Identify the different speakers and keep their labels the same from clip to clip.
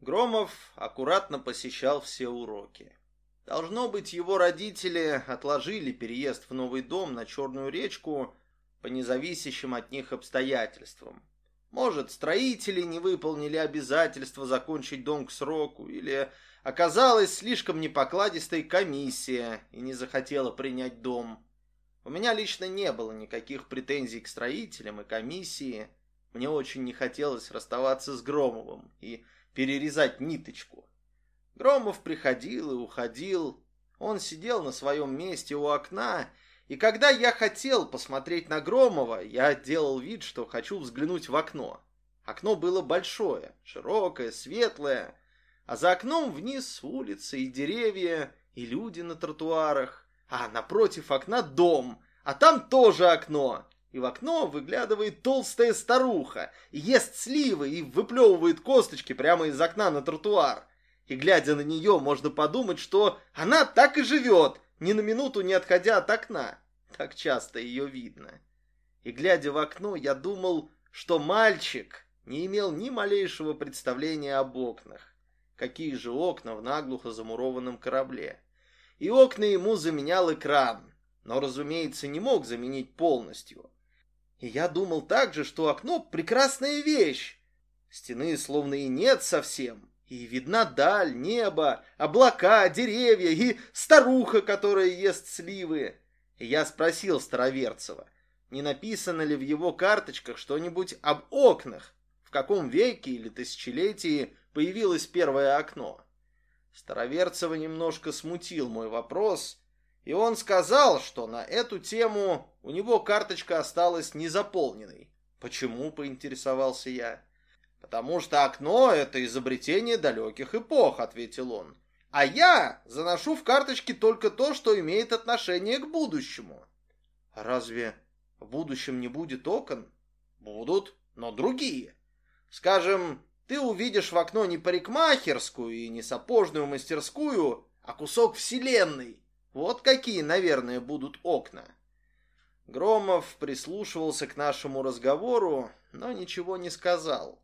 Speaker 1: Громов аккуратно посещал все уроки. Должно быть, его родители отложили переезд в новый дом на Черную речку по независящим от них обстоятельствам. Может, строители не выполнили обязательство закончить дом к сроку, или оказалась слишком непокладистой комиссия и не захотела принять дом. У меня лично не было никаких претензий к строителям и комиссии. Мне очень не хотелось расставаться с Громовым и перерезать ниточку. Громов приходил и уходил. Он сидел на своем месте у окна, и когда я хотел посмотреть на Громова, я делал вид, что хочу взглянуть в окно. Окно было большое, широкое, светлое, а за окном вниз улицы и деревья, и люди на тротуарах, а напротив окна дом, а там тоже окно, и в окно выглядывает толстая старуха, ест сливы, и выплевывает косточки прямо из окна на тротуар. И глядя на нее, можно подумать, что она так и живет, ни на минуту не отходя от окна. Так часто ее видно. И глядя в окно, я думал, что мальчик не имел ни малейшего представления об окнах. Какие же окна в наглухо замурованном корабле? И окна ему заменял экран, но, разумеется, не мог заменить полностью. И я думал также, что окно — прекрасная вещь. Стены словно и нет совсем, и видна даль, небо, облака, деревья и старуха, которая ест сливы. И я спросил Староверцева, не написано ли в его карточках что-нибудь об окнах, в каком веке или тысячелетии появилось первое окно. Староверцева немножко смутил мой вопрос, и он сказал, что на эту тему у него карточка осталась незаполненной. Почему, поинтересовался я. Потому что окно — это изобретение далеких эпох, ответил он. А я заношу в карточки только то, что имеет отношение к будущему. Разве в будущем не будет окон? Будут, но другие. Скажем, ты увидишь в окно не парикмахерскую и не сапожную мастерскую, а кусок вселенной, вот какие, наверное, будут окна. Громов прислушивался к нашему разговору, но ничего не сказал.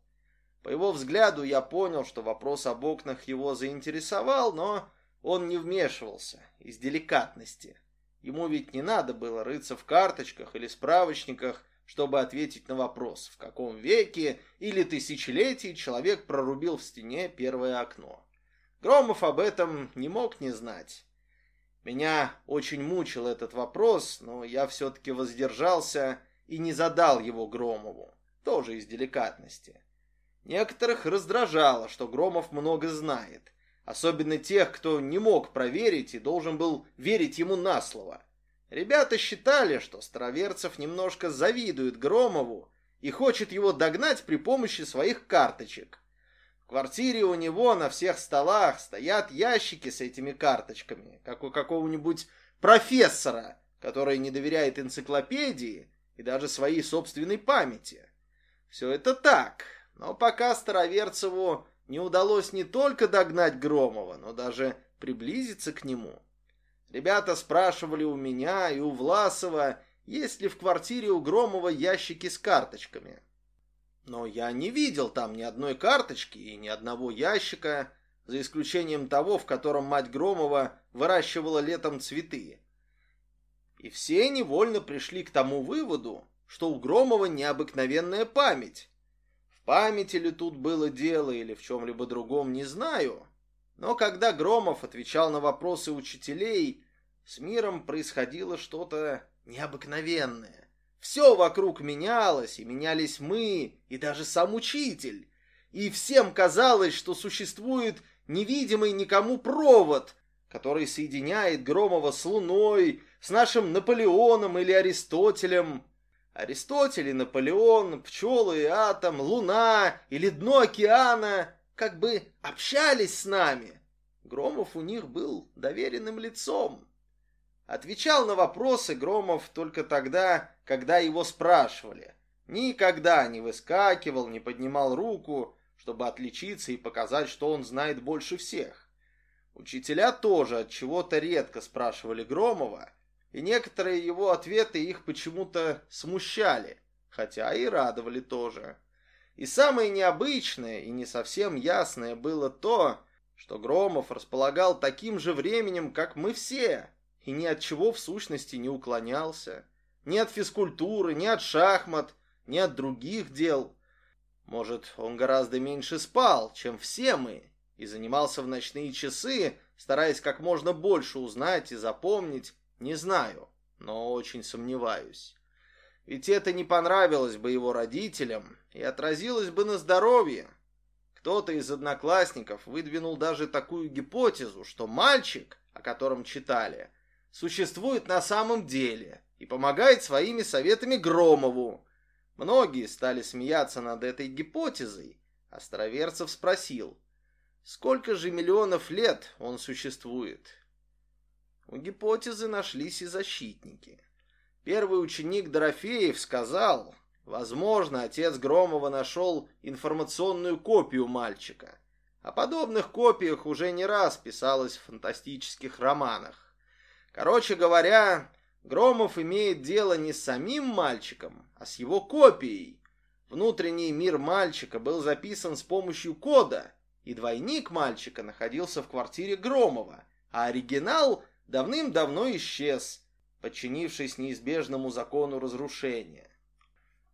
Speaker 1: По его взгляду я понял, что вопрос об окнах его заинтересовал, но он не вмешивался из деликатности. Ему ведь не надо было рыться в карточках или справочниках, чтобы ответить на вопрос, в каком веке или тысячелетии человек прорубил в стене первое окно. Громов об этом не мог не знать. Меня очень мучил этот вопрос, но я все-таки воздержался и не задал его Громову, тоже из деликатности. Некоторых раздражало, что Громов много знает, особенно тех, кто не мог проверить и должен был верить ему на слово. Ребята считали, что Староверцев немножко завидует Громову и хочет его догнать при помощи своих карточек. В квартире у него на всех столах стоят ящики с этими карточками, как у какого-нибудь профессора, который не доверяет энциклопедии и даже своей собственной памяти. Все это так, но пока Староверцеву не удалось не только догнать Громова, но даже приблизиться к нему. Ребята спрашивали у меня и у Власова, есть ли в квартире у Громова ящики с карточками. Но я не видел там ни одной карточки и ни одного ящика, за исключением того, в котором мать Громова выращивала летом цветы. И все невольно пришли к тому выводу, что у Громова необыкновенная память. В памяти ли тут было дело или в чем-либо другом, не знаю. Но когда Громов отвечал на вопросы учителей, с миром происходило что-то необыкновенное. Все вокруг менялось, и менялись мы, и даже сам учитель. И всем казалось, что существует невидимый никому провод, который соединяет Громова с Луной, с нашим Наполеоном или Аристотелем. Аристотель и Наполеон, пчелы и атом, Луна или дно океана как бы общались с нами. Громов у них был доверенным лицом. Отвечал на вопросы Громов только тогда, когда его спрашивали. Никогда не выскакивал, не поднимал руку, чтобы отличиться и показать, что он знает больше всех. Учителя тоже от чего-то редко спрашивали Громова, и некоторые его ответы их почему-то смущали, хотя и радовали тоже. И самое необычное и не совсем ясное было то, что Громов располагал таким же временем, как мы все, и ни от чего в сущности не уклонялся. Ни от физкультуры, ни от шахмат, ни от других дел. Может, он гораздо меньше спал, чем все мы, и занимался в ночные часы, стараясь как можно больше узнать и запомнить, не знаю, но очень сомневаюсь. Ведь это не понравилось бы его родителям и отразилось бы на здоровье. Кто-то из одноклассников выдвинул даже такую гипотезу, что мальчик, о котором читали, существует на самом деле и помогает своими советами Громову. Многие стали смеяться над этой гипотезой. Островерцев спросил, сколько же миллионов лет он существует? У гипотезы нашлись и защитники. Первый ученик Дорофеев сказал, возможно, отец Громова нашел информационную копию мальчика. О подобных копиях уже не раз писалось в фантастических романах. Короче говоря, Громов имеет дело не с самим мальчиком, а с его копией. Внутренний мир мальчика был записан с помощью кода, и двойник мальчика находился в квартире Громова, а оригинал давным-давно исчез, подчинившись неизбежному закону разрушения.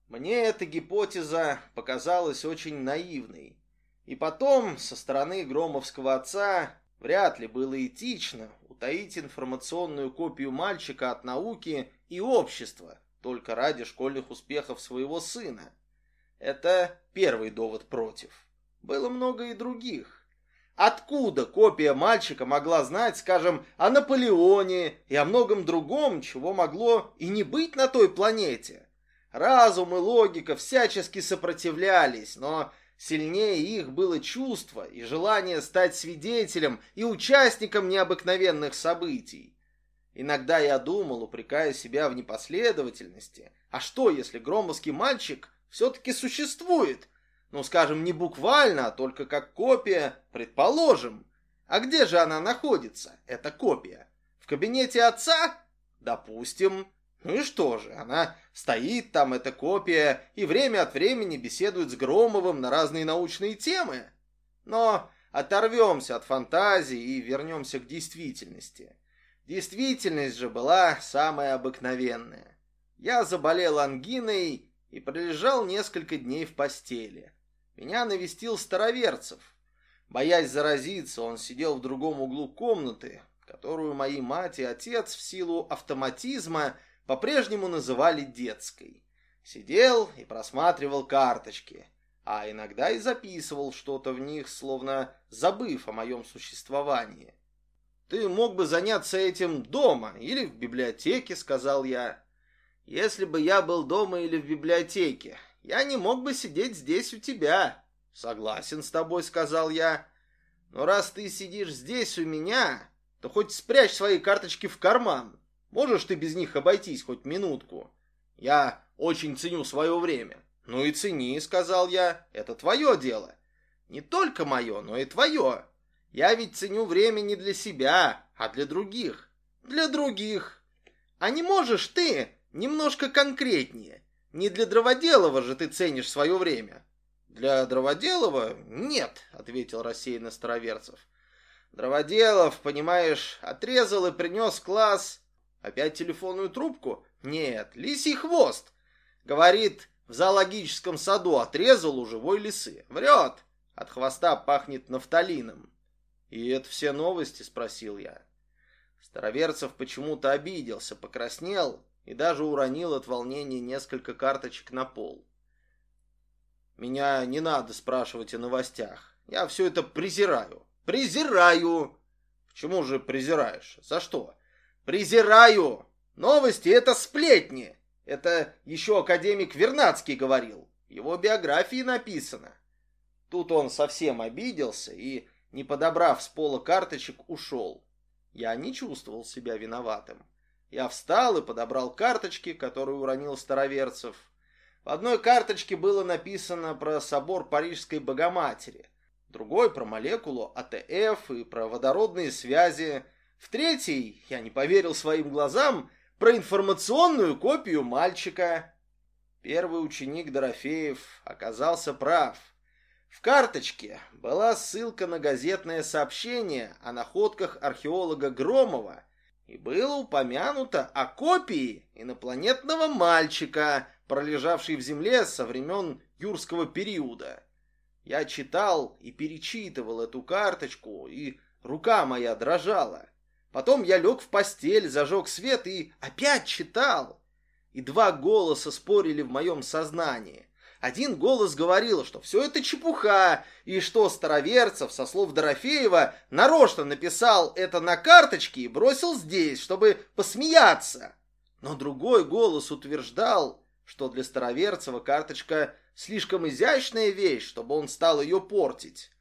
Speaker 1: Мне эта гипотеза показалась очень наивной. И потом, со стороны Громовского отца, вряд ли было этично утаить информационную копию мальчика от науки и общества только ради школьных успехов своего сына. Это первый довод против. Было много и других. Откуда копия мальчика могла знать, скажем, о Наполеоне и о многом другом, чего могло и не быть на той планете? Разум и логика всячески сопротивлялись, но Сильнее их было чувство и желание стать свидетелем и участником необыкновенных событий. Иногда я думал, упрекая себя в непоследовательности, а что, если громовский мальчик все-таки существует? Ну, скажем, не буквально, а только как копия, предположим. А где же она находится, эта копия? В кабинете отца? Допустим. Ну и что же, она стоит там, эта копия, и время от времени беседует с Громовым на разные научные темы. Но оторвемся от фантазии и вернемся к действительности. Действительность же была самая обыкновенная. Я заболел ангиной и пролежал несколько дней в постели. Меня навестил староверцев. Боясь заразиться, он сидел в другом углу комнаты, которую мои мать и отец в силу автоматизма – по-прежнему называли детской. Сидел и просматривал карточки, а иногда и записывал что-то в них, словно забыв о моем существовании. «Ты мог бы заняться этим дома или в библиотеке», — сказал я. «Если бы я был дома или в библиотеке, я не мог бы сидеть здесь у тебя». «Согласен с тобой», — сказал я. «Но раз ты сидишь здесь у меня, то хоть спрячь свои карточки в карман. Можешь ты без них обойтись хоть минутку? Я очень ценю свое время. Ну и цени, сказал я, это твое дело. Не только мое, но и твое. Я ведь ценю время не для себя, а для других. Для других. А не можешь ты немножко конкретнее? Не для Дроводелова же ты ценишь свое время. Для Дроводелова нет, ответил рассеянно Староверцев. Дроводелов, понимаешь, отрезал и принес класс Опять телефонную трубку? Нет, лисий хвост. Говорит, в зоологическом саду отрезал у живой лисы. Врет. От хвоста пахнет нафталином. И это все новости, спросил я. Староверцев почему-то обиделся, покраснел и даже уронил от волнения несколько карточек на пол. Меня не надо спрашивать о новостях. Я все это презираю. Презираю! Почему же презираешь? За что? Презираю! Новости — это сплетни! Это еще академик Вернадский говорил. Его биографии написано. Тут он совсем обиделся и, не подобрав с пола карточек, ушел. Я не чувствовал себя виноватым. Я встал и подобрал карточки, которые уронил староверцев. В одной карточке было написано про собор Парижской Богоматери, другой про молекулу АТФ и про водородные связи в третий, я не поверил своим глазам, про информационную копию мальчика. Первый ученик Дорофеев оказался прав. В карточке была ссылка на газетное сообщение о находках археолога Громова и было упомянуто о копии инопланетного мальчика, пролежавшей в земле со времен юрского периода. Я читал и перечитывал эту карточку, и рука моя дрожала. Потом я лег в постель, зажег свет и опять читал. И два голоса спорили в моем сознании. Один голос говорил, что все это чепуха, и что Староверцев, со слов Дорофеева, нарочно написал это на карточке и бросил здесь, чтобы посмеяться. Но другой голос утверждал, что для Староверцева карточка слишком изящная вещь, чтобы он стал ее портить.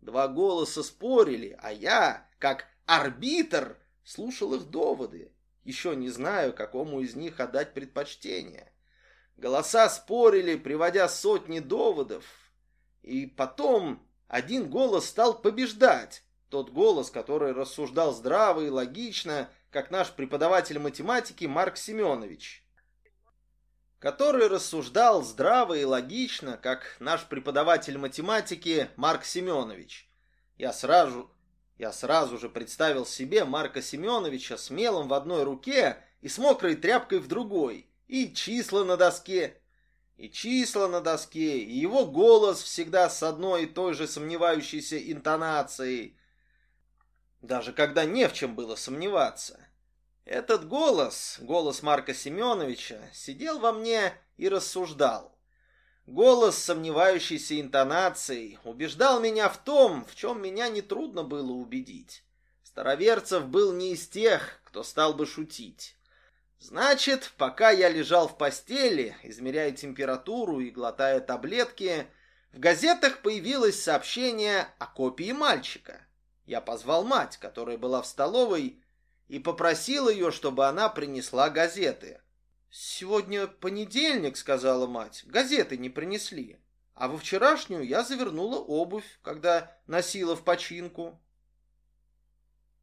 Speaker 1: Два голоса спорили, а я, как арбитр, слушал их доводы. Еще не знаю, какому из них отдать предпочтение. Голоса спорили, приводя сотни доводов. И потом один голос стал побеждать. Тот голос, который рассуждал здраво и логично, как наш преподаватель математики Марк Семенович. Который рассуждал здраво и логично, как наш преподаватель математики Марк Семенович. Я сразу, я сразу же представил себе Марка Семеновича смелым в одной руке и с мокрой тряпкой в другой – и числа на доске, и числа на доске, и его голос всегда с одной и той же сомневающейся интонацией, даже когда не в чем было сомневаться. Этот голос, голос Марка Семеновича, сидел во мне и рассуждал. Голос сомневающейся интонацией убеждал меня в том, в чем меня нетрудно было убедить. Староверцев был не из тех, кто стал бы шутить. Значит, пока я лежал в постели, измеряя температуру и глотая таблетки, в газетах появилось сообщение о копии мальчика. Я позвал мать, которая была в столовой, и попросил ее, чтобы она принесла газеты. «Сегодня понедельник», — сказала мать, — «газеты не принесли. А во вчерашнюю я завернула обувь, когда носила в починку».